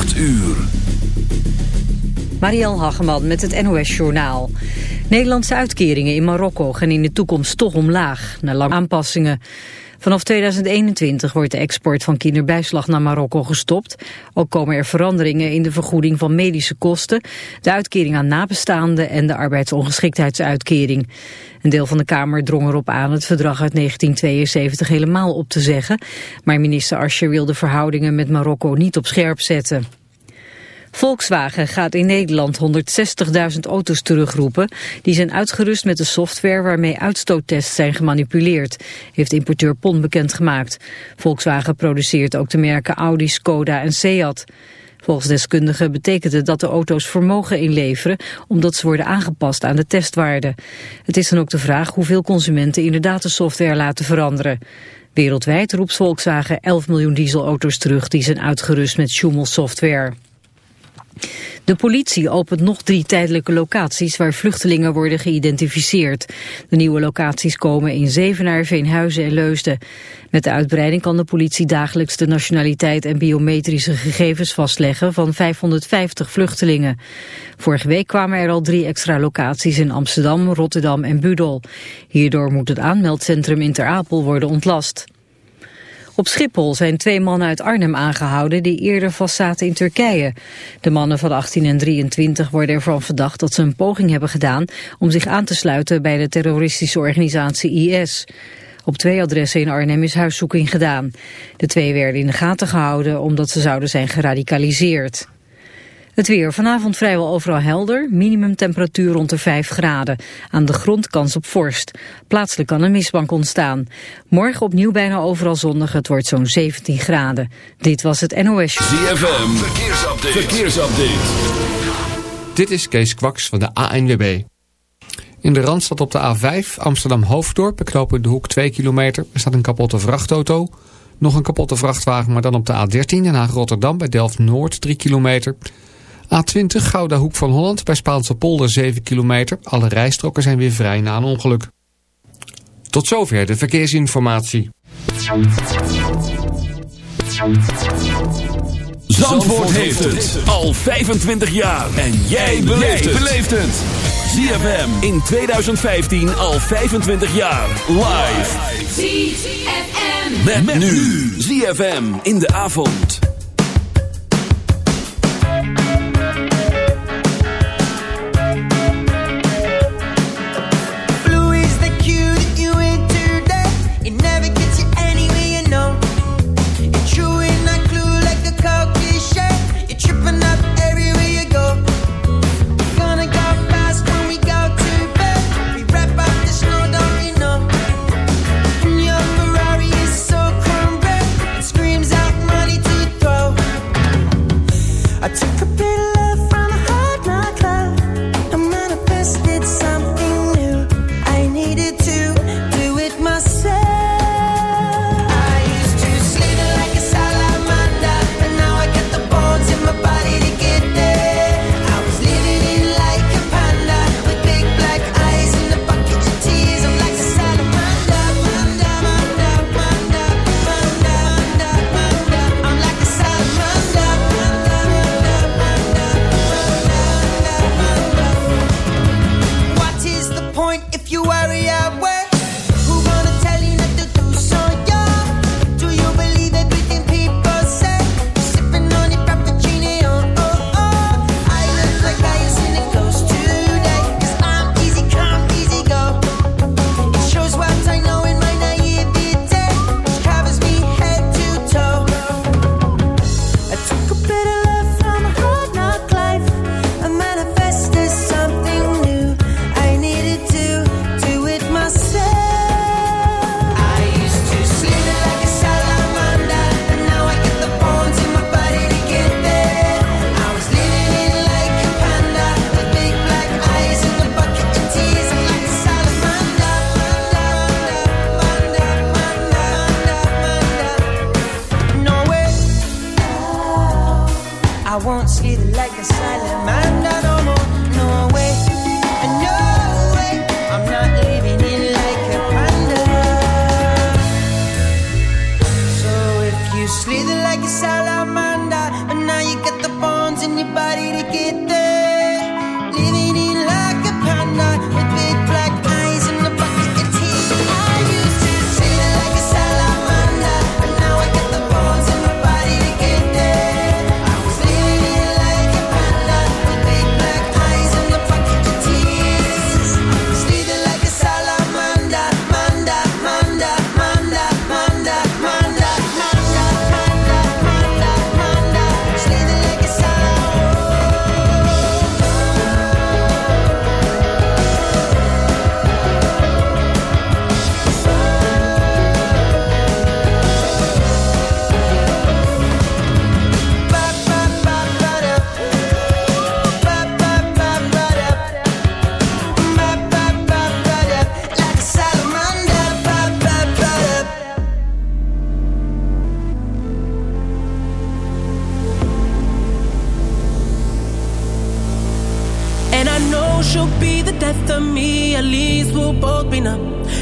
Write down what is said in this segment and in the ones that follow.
8 uur. Marielle Hageman met het NOS Journaal. Nederlandse uitkeringen in Marokko gaan in de toekomst toch omlaag, na lange aanpassingen. Vanaf 2021 wordt de export van kinderbijslag naar Marokko gestopt. Ook komen er veranderingen in de vergoeding van medische kosten, de uitkering aan nabestaanden en de arbeidsongeschiktheidsuitkering. Een deel van de Kamer drong erop aan het verdrag uit 1972 helemaal op te zeggen, maar minister Ascher wil de verhoudingen met Marokko niet op scherp zetten. Volkswagen gaat in Nederland 160.000 auto's terugroepen. Die zijn uitgerust met de software waarmee uitstoottests zijn gemanipuleerd, heeft importeur PON bekendgemaakt. Volkswagen produceert ook de merken Audi, Skoda en Seat. Volgens deskundigen betekent het dat de auto's vermogen inleveren omdat ze worden aangepast aan de testwaarden. Het is dan ook de vraag hoeveel consumenten inderdaad de software laten veranderen. Wereldwijd roept Volkswagen 11 miljoen dieselauto's terug die zijn uitgerust met Schumel software. De politie opent nog drie tijdelijke locaties waar vluchtelingen worden geïdentificeerd. De nieuwe locaties komen in Zevenaar, Veenhuizen en Leusden. Met de uitbreiding kan de politie dagelijks de nationaliteit en biometrische gegevens vastleggen van 550 vluchtelingen. Vorige week kwamen er al drie extra locaties in Amsterdam, Rotterdam en Budel. Hierdoor moet het aanmeldcentrum in Ter Apel worden ontlast. Op Schiphol zijn twee mannen uit Arnhem aangehouden die eerder vastzaten in Turkije. De mannen van 18 en 23 worden ervan verdacht dat ze een poging hebben gedaan om zich aan te sluiten bij de terroristische organisatie IS. Op twee adressen in Arnhem is huiszoeking gedaan. De twee werden in de gaten gehouden omdat ze zouden zijn geradicaliseerd. Het weer vanavond vrijwel overal helder. Minimumtemperatuur rond de 5 graden. Aan de grond kans op vorst. Plaatselijk kan een mistbank ontstaan. Morgen opnieuw bijna overal zonnig. Het wordt zo'n 17 graden. Dit was het NOS. ZFM. Verkeersupdate. Verkeersupdate. Dit is Kees Kwaks van de ANWB. In de Randstad op de A5 Amsterdam-Hoofddorp beknopen de hoek 2 kilometer. Er staat een kapotte vrachtauto. Nog een kapotte vrachtwagen, maar dan op de A13 Den Haag-Rotterdam bij Delft-Noord 3 kilometer... A20 Gouda Hoek van Holland bij Spaanse polder 7 kilometer. Alle rijstroken zijn weer vrij na een ongeluk. Tot zover de verkeersinformatie. Zandvoort heeft het al 25 jaar. En jij beleeft het. ZFM in 2015 al 25 jaar. Live. ZFM. Met, met nu. ZFM in de avond.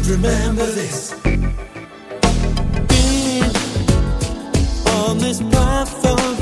But remember this. Being on this path of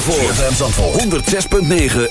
Zandvoort. dan Zandvoort. 106.9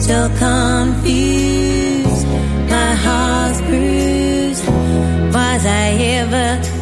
So confused. My heart's bruised. Was I ever?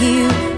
you.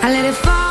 I let it fall,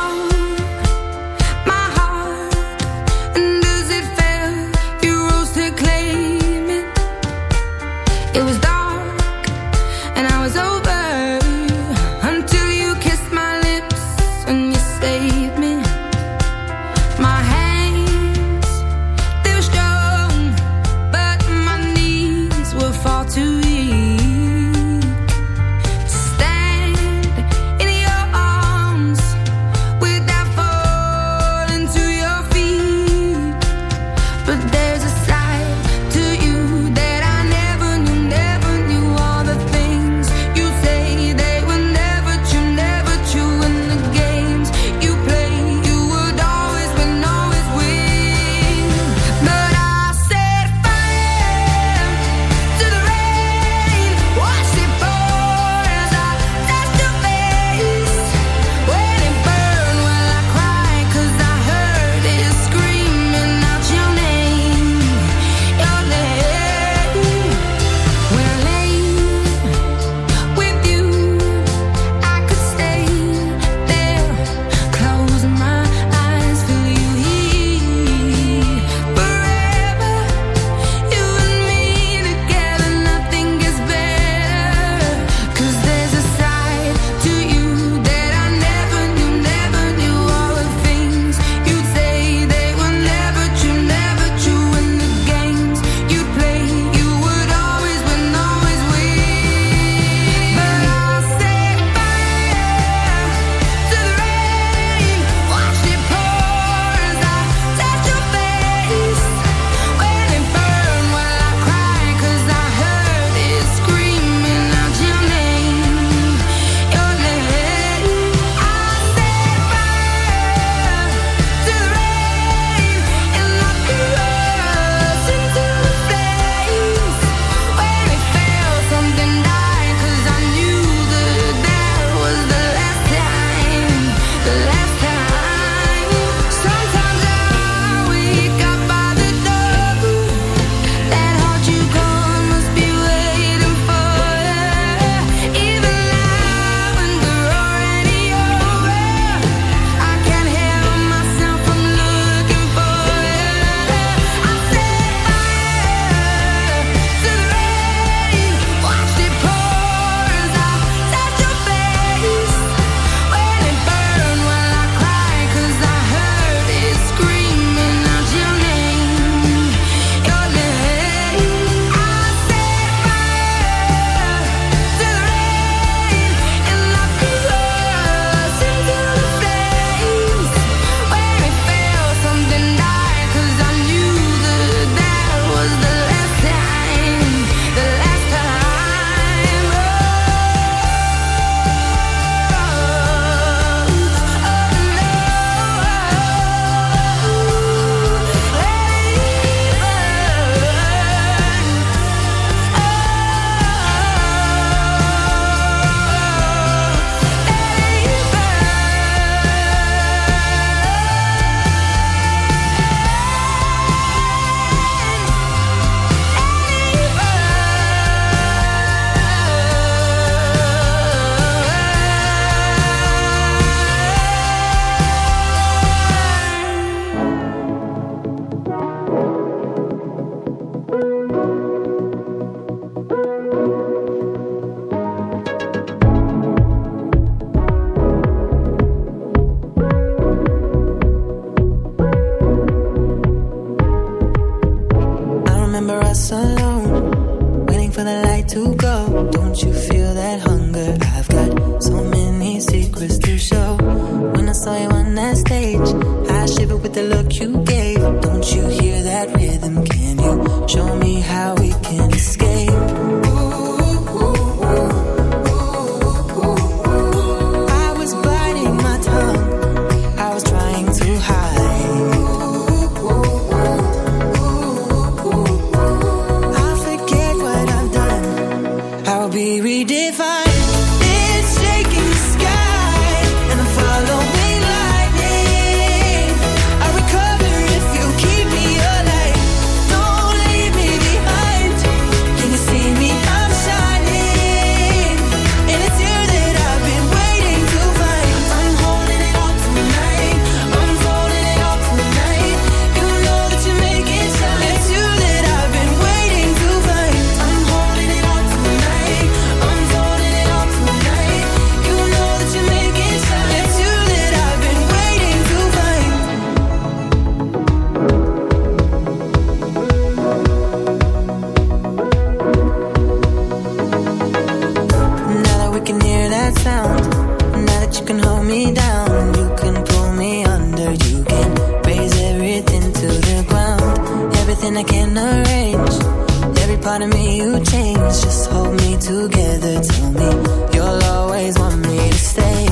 I can't arrange. Every part of me you change. Just hold me together. Tell me you'll always want me to stay.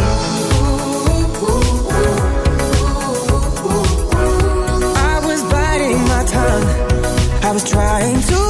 I was biting my tongue. I was trying to